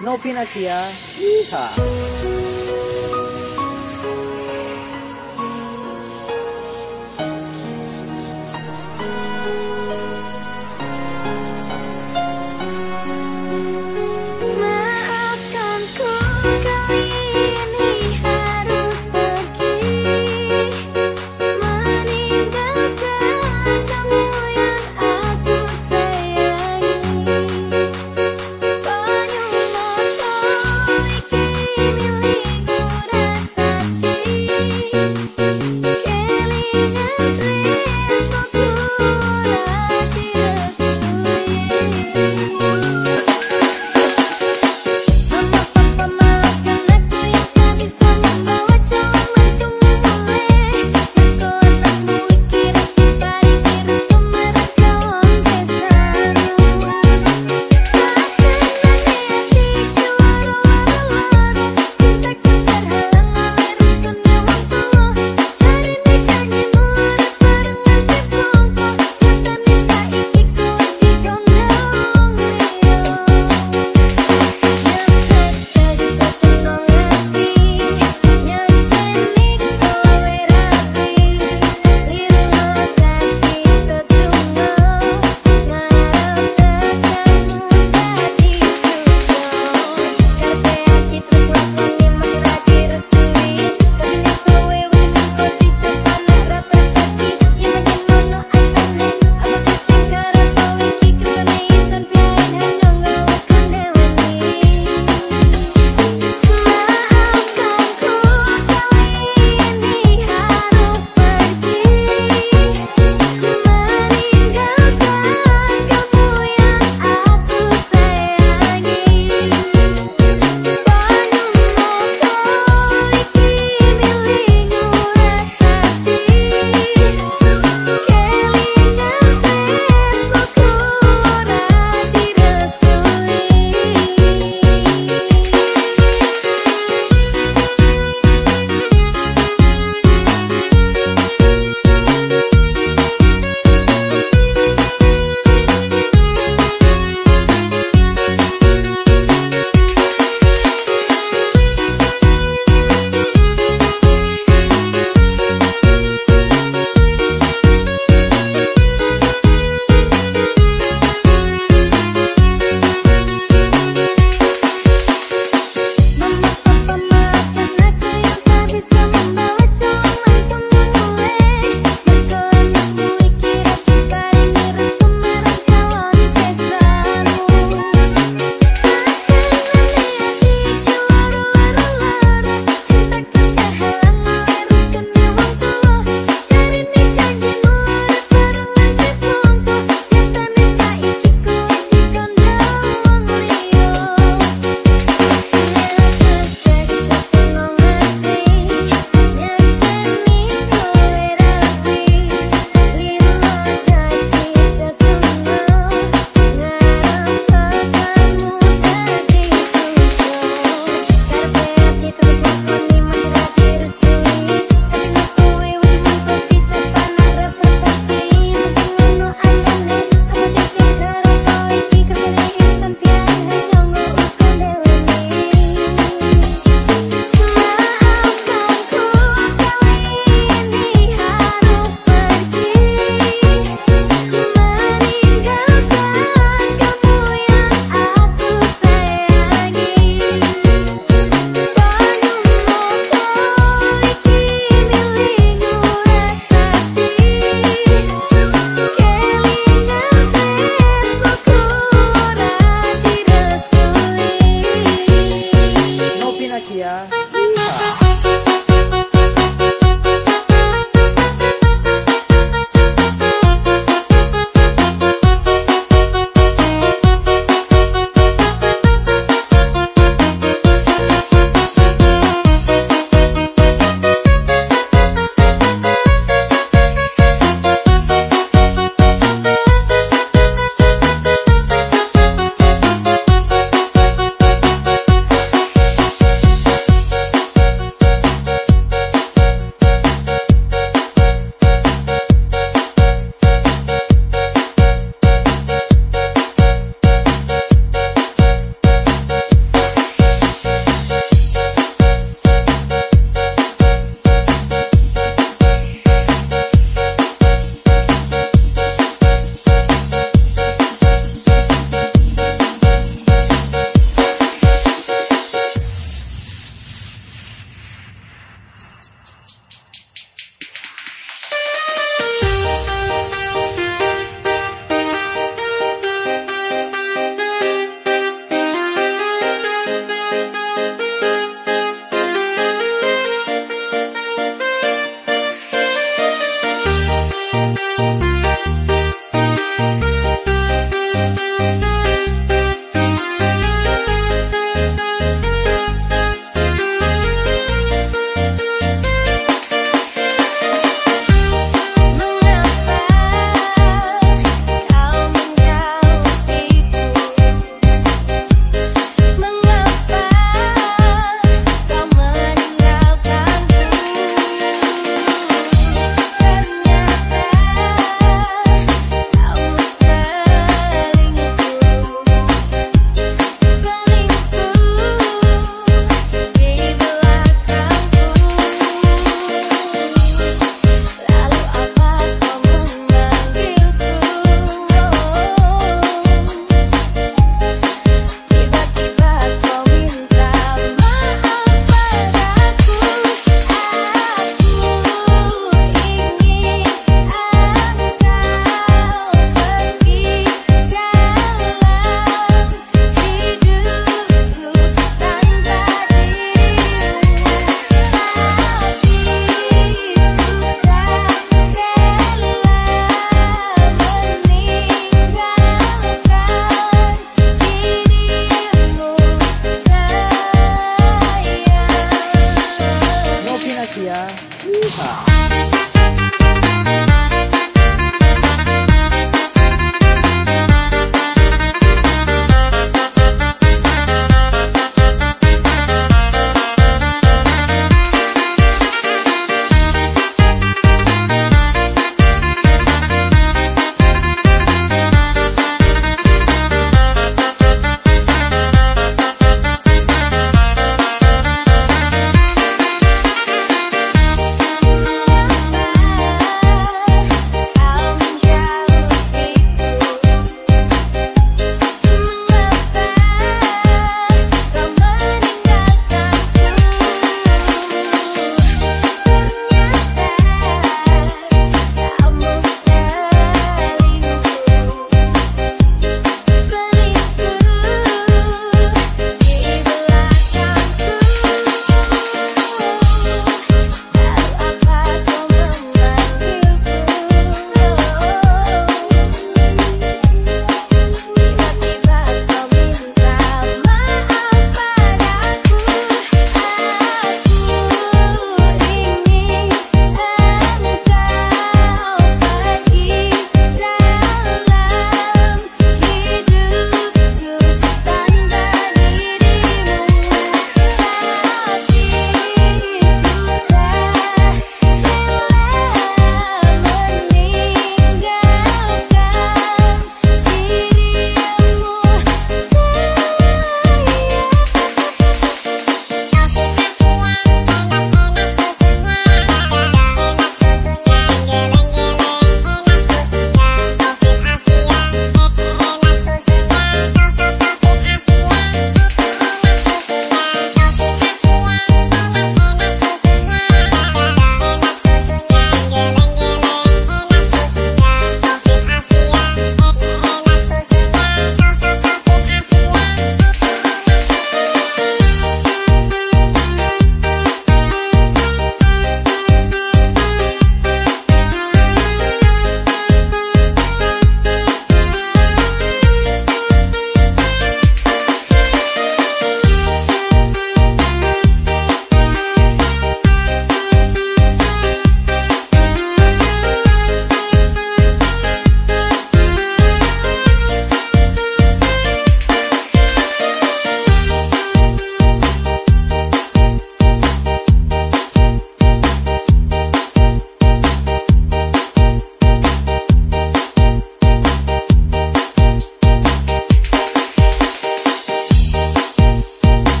Novinasia. Yeehaw.